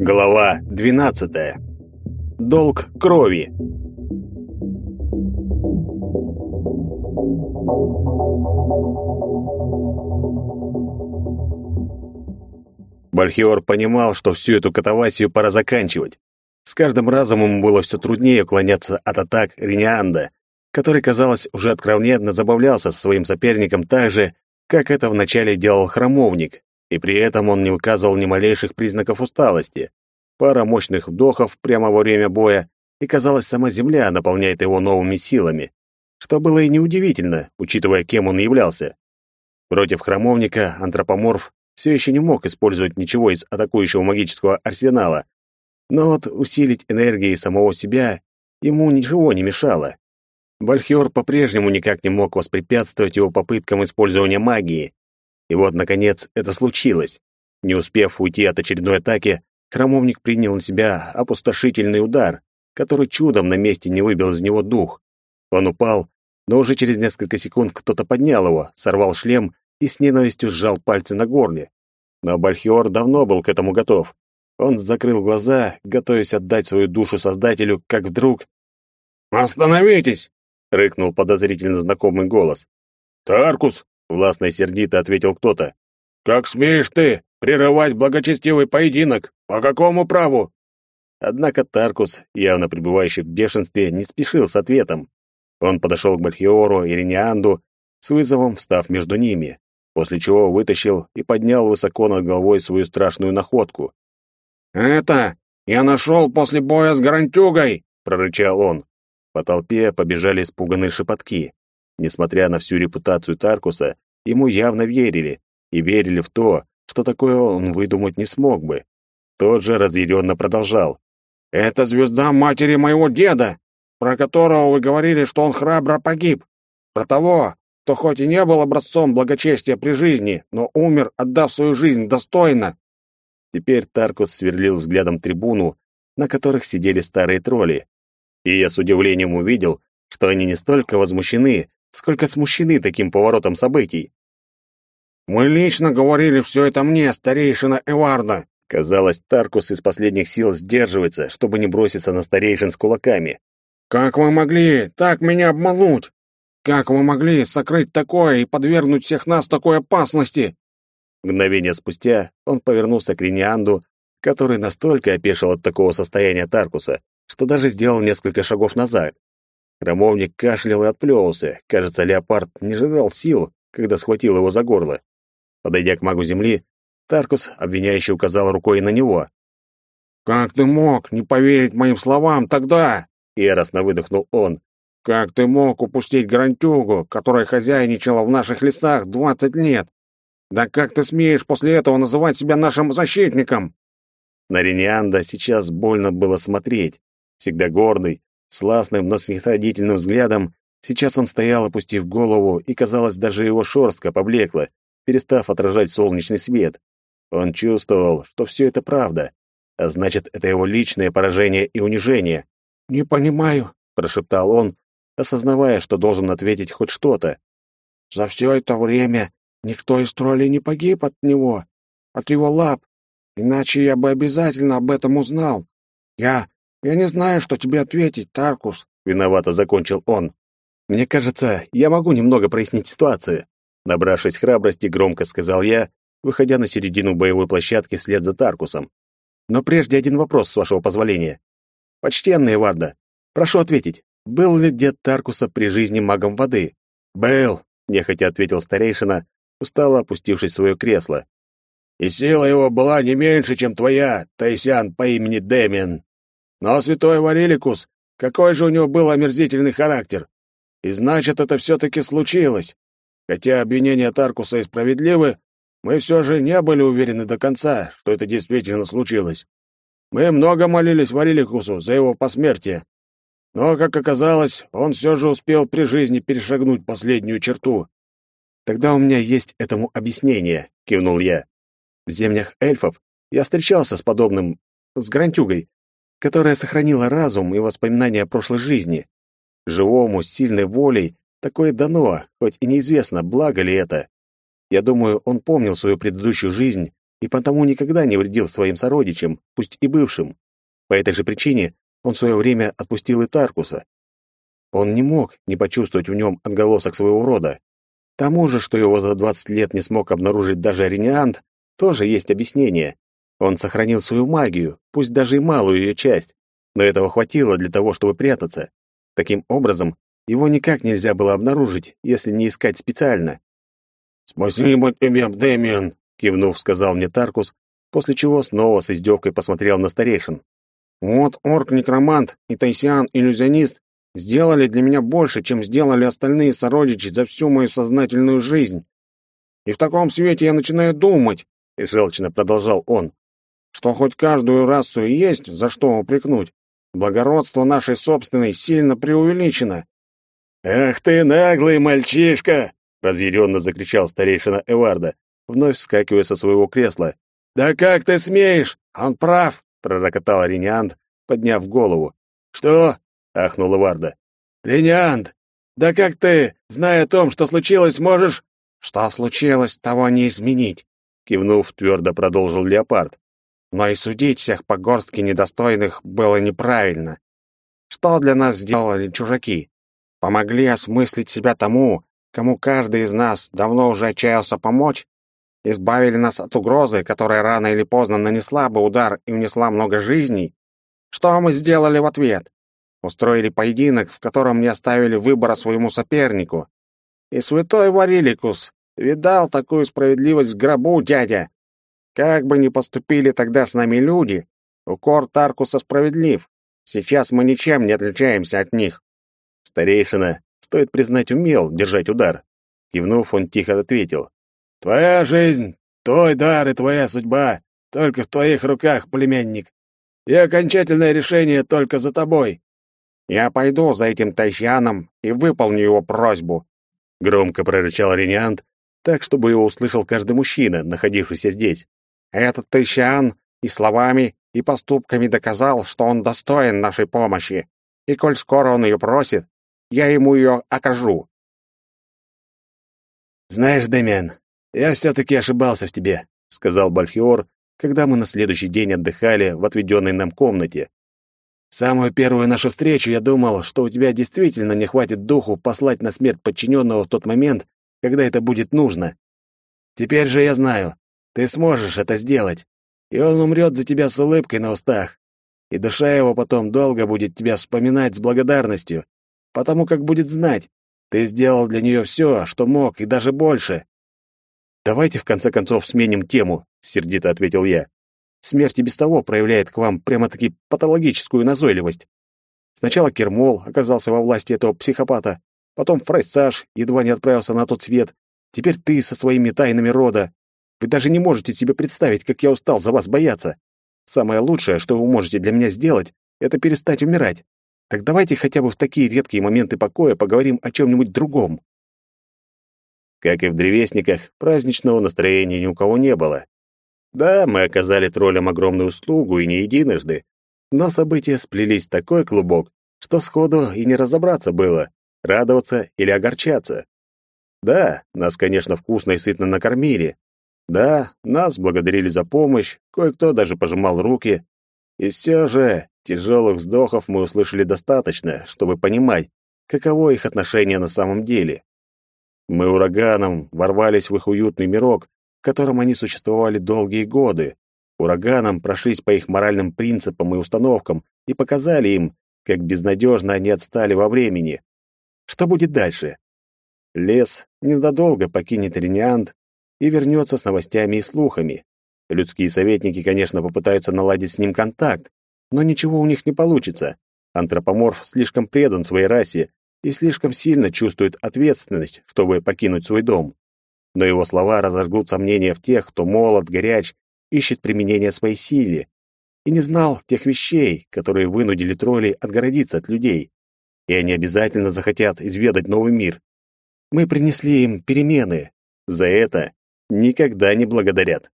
Глава 12. Долг крови. Бальхиор понимал, что всю эту катавасию пора заканчивать. С каждым разом ему было все труднее уклоняться от атак Ренианда, который, казалось, уже откровенно забавлялся со своим соперником так же, как это вначале делал храмовник, и при этом он не выказывал ни малейших признаков усталости. Пара мощных вдохов прямо во время боя, и, казалось, сама земля наполняет его новыми силами, что было и неудивительно, учитывая, кем он являлся. Против храмовника антропоморф все еще не мог использовать ничего из атакующего магического арсенала, но вот усилить энергией самого себя ему ничего не мешало. Бальхиор по-прежнему никак не мог воспрепятствовать его попыткам использования магии. И вот, наконец, это случилось. Не успев уйти от очередной атаки, храмовник принял на себя опустошительный удар, который чудом на месте не выбил из него дух. Он упал, но уже через несколько секунд кто-то поднял его, сорвал шлем и с ненавистью сжал пальцы на горле. Но Бальхиор давно был к этому готов. Он закрыл глаза, готовясь отдать свою душу Создателю, как вдруг... «Остановитесь!» — рыкнул подозрительно знакомый голос. «Таркус!» — властно и сердито ответил кто-то. «Как смеешь ты прерывать благочестивый поединок? По какому праву?» Однако Таркус, явно пребывающий в бешенстве, не спешил с ответом. Он подошел к Бальхиору и Ренианду, с вызовом встав между ними, после чего вытащил и поднял высоко над головой свою страшную находку. «Это я нашел после боя с Гарантюгой!» — прорычал он. По толпе побежали испуганные шепотки. Несмотря на всю репутацию Таркуса, ему явно верили, и верили в то, что такое он выдумать не смог бы. Тот же разъяренно продолжал. «Это звезда матери моего деда, про которого вы говорили, что он храбро погиб. Про того, кто хоть и не был образцом благочестия при жизни, но умер, отдав свою жизнь достойно». Теперь Таркус сверлил взглядом трибуну, на которых сидели старые тролли. И я с удивлением увидел, что они не столько возмущены, сколько смущены таким поворотом событий. «Мы лично говорили все это мне, старейшина Эварда!» Казалось, Таркус из последних сил сдерживается, чтобы не броситься на старейшин с кулаками. «Как вы могли так меня обмануть? Как вы могли сокрыть такое и подвергнуть всех нас такой опасности?» Мгновение спустя он повернулся к Ренианду, который настолько опешил от такого состояния Таркуса, что даже сделал несколько шагов назад. Хромовник кашлял и отплевывался. Кажется, леопард не ожидал сил, когда схватил его за горло. Подойдя к магу земли, Таркус обвиняюще указал рукой на него. «Как ты мог не поверить моим словам тогда?» — яростно выдохнул он. «Как ты мог упустить Грантюгу, которая хозяйничала в наших лесах двадцать лет? Да как ты смеешь после этого называть себя нашим защитником?» На Ренианда сейчас больно было смотреть. Всегда гордый, сластным, но снисходительным взглядом, сейчас он стоял, опустив голову, и, казалось, даже его шерстка поблекла, перестав отражать солнечный свет. Он чувствовал, что все это правда, а значит, это его личное поражение и унижение. «Не понимаю», — прошептал он, осознавая, что должен ответить хоть что-то. «За все это время никто из троллей не погиб от него, от его лап, иначе я бы обязательно об этом узнал. Я «Я не знаю, что тебе ответить, Таркус», — виновато закончил он. «Мне кажется, я могу немного прояснить ситуацию», — набравшись храбрости, громко сказал я, выходя на середину боевой площадки вслед за Таркусом. «Но прежде один вопрос, с вашего позволения. Почтенный Варда, прошу ответить, был ли дед Таркуса при жизни магом воды?» «Был», — нехотя ответил старейшина, устало опустившись в свое кресло. «И сила его была не меньше, чем твоя, Тайсян по имени Дэмиан». Но святой Вареликус, какой же у него был омерзительный характер. И значит, это все-таки случилось. Хотя обвинения Таркуса и справедливы, мы все же не были уверены до конца, что это действительно случилось. Мы много молились Вареликусу за его посмертие. Но, как оказалось, он все же успел при жизни перешагнуть последнюю черту. «Тогда у меня есть этому объяснение», — кивнул я. «В землях эльфов я встречался с подобным, с Грантюгой, которая сохранила разум и воспоминания о прошлой жизни. Живому, с сильной волей, такое дано, хоть и неизвестно, благо ли это. Я думаю, он помнил свою предыдущую жизнь и потому никогда не вредил своим сородичам, пусть и бывшим. По этой же причине он в свое время отпустил и Таркуса. Он не мог не почувствовать в нем отголосок своего рода. Тому же, что его за 20 лет не смог обнаружить даже Рениант, тоже есть объяснение. Он сохранил свою магию, пусть даже и малую ее часть, но этого хватило для того, чтобы прятаться. Таким образом, его никак нельзя было обнаружить, если не искать специально. «Спасибо тебе, Дэмиан», — кивнув, сказал мне Таркус, после чего снова с издевкой посмотрел на старейшин. «Вот орк-некромант и тайсиан-иллюзионист сделали для меня больше, чем сделали остальные сородичи за всю мою сознательную жизнь. И в таком свете я начинаю думать, — желчно продолжал он, — что хоть каждую расу и есть за что упрекнуть, благородство нашей собственной сильно преувеличено. «Ах ты наглый мальчишка!» — разъяренно закричал старейшина Эварда, вновь вскакивая со своего кресла. «Да как ты смеешь? Он прав!» — пророкотал Рениант, подняв голову. «Что?» — ахнул Эварда. «Рениант, да как ты, зная о том, что случилось, можешь...» «Что случилось, того не изменить», — кивнув, твердо продолжил Леопард. «Но и судить всех по горстке недостойных было неправильно. Что для нас сделали чужаки? Помогли осмыслить себя тому, кому каждый из нас давно уже отчаялся помочь? Избавили нас от угрозы, которая рано или поздно нанесла бы удар и унесла много жизней? Что мы сделали в ответ? Устроили поединок, в котором не оставили выбора своему сопернику. И святой Вариликус видал такую справедливость в гробу, дядя. Как бы ни поступили тогда с нами люди, укор Таркуса справедлив. Сейчас мы ничем не отличаемся от них. Старейшина, стоит признать, умел держать удар. Кивнув, он тихо ответил. «Твоя жизнь, твой дар и твоя судьба только в твоих руках, племянник. И окончательное решение только за тобой. Я пойду за этим тайщаном и выполню его просьбу. Громко прорычал Рениант, так, чтобы его услышал каждый мужчина, находившийся здесь. Этот тайщан и словами, и поступками доказал, что он достоин нашей помощи. И коль скоро он ее просит, я ему ее окажу. «Знаешь, Дэмиан, я все-таки ошибался в тебе», — сказал Бальфиор, когда мы на следующий день отдыхали в отведенной нам комнате. Самую первую нашу встречу я думал, что у тебя действительно не хватит духу послать на смерть подчиненного в тот момент, когда это будет нужно. Теперь же я знаю, ты сможешь это сделать, и он умрет за тебя с улыбкой на устах, и душа его потом долго будет тебя вспоминать с благодарностью, потому как будет знать, ты сделал для нее все, что мог, и даже больше. Давайте в конце концов сменим тему, сердито ответил я. Смерть и без того проявляет к вам прямо-таки патологическую назойливость. Сначала Кермол оказался во власти этого психопата, потом Фрайсаж едва не отправился на тот свет, теперь ты со своими тайнами рода. Вы даже не можете себе представить, как я устал за вас бояться. Самое лучшее, что вы можете для меня сделать, это перестать умирать. Так давайте хотя бы в такие редкие моменты покоя поговорим о чем-нибудь другом. Как и в древесниках, праздничного настроения ни у кого не было. Да, мы оказали троллям огромную услугу и не единожды, но события сплелись в такой клубок, что сходу и не разобраться было, радоваться или огорчаться. Да, нас, конечно, вкусно и сытно накормили. Да, нас благодарили за помощь, кое-кто даже пожимал руки. И все же тяжелых вздохов мы услышали достаточно, чтобы понимать, каково их отношение на самом деле. Мы ураганом ворвались в их уютный мирок, в котором они существовали долгие годы. Ураганом прошлись по их моральным принципам и установкам и показали им, как безнадежно они отстали во времени. Что будет дальше? Лес ненадолго покинет Рениант и вернется с новостями и слухами. Людские советники, конечно, попытаются наладить с ним контакт, но ничего у них не получится. Антропоморф слишком предан своей расе и слишком сильно чувствует ответственность, чтобы покинуть свой дом но его слова разожгут сомнения в тех, кто молод, горяч, ищет применения своей силе и не знал тех вещей, которые вынудили троллей отгородиться от людей. И они обязательно захотят изведать новый мир. Мы принесли им перемены. За это никогда не благодарят.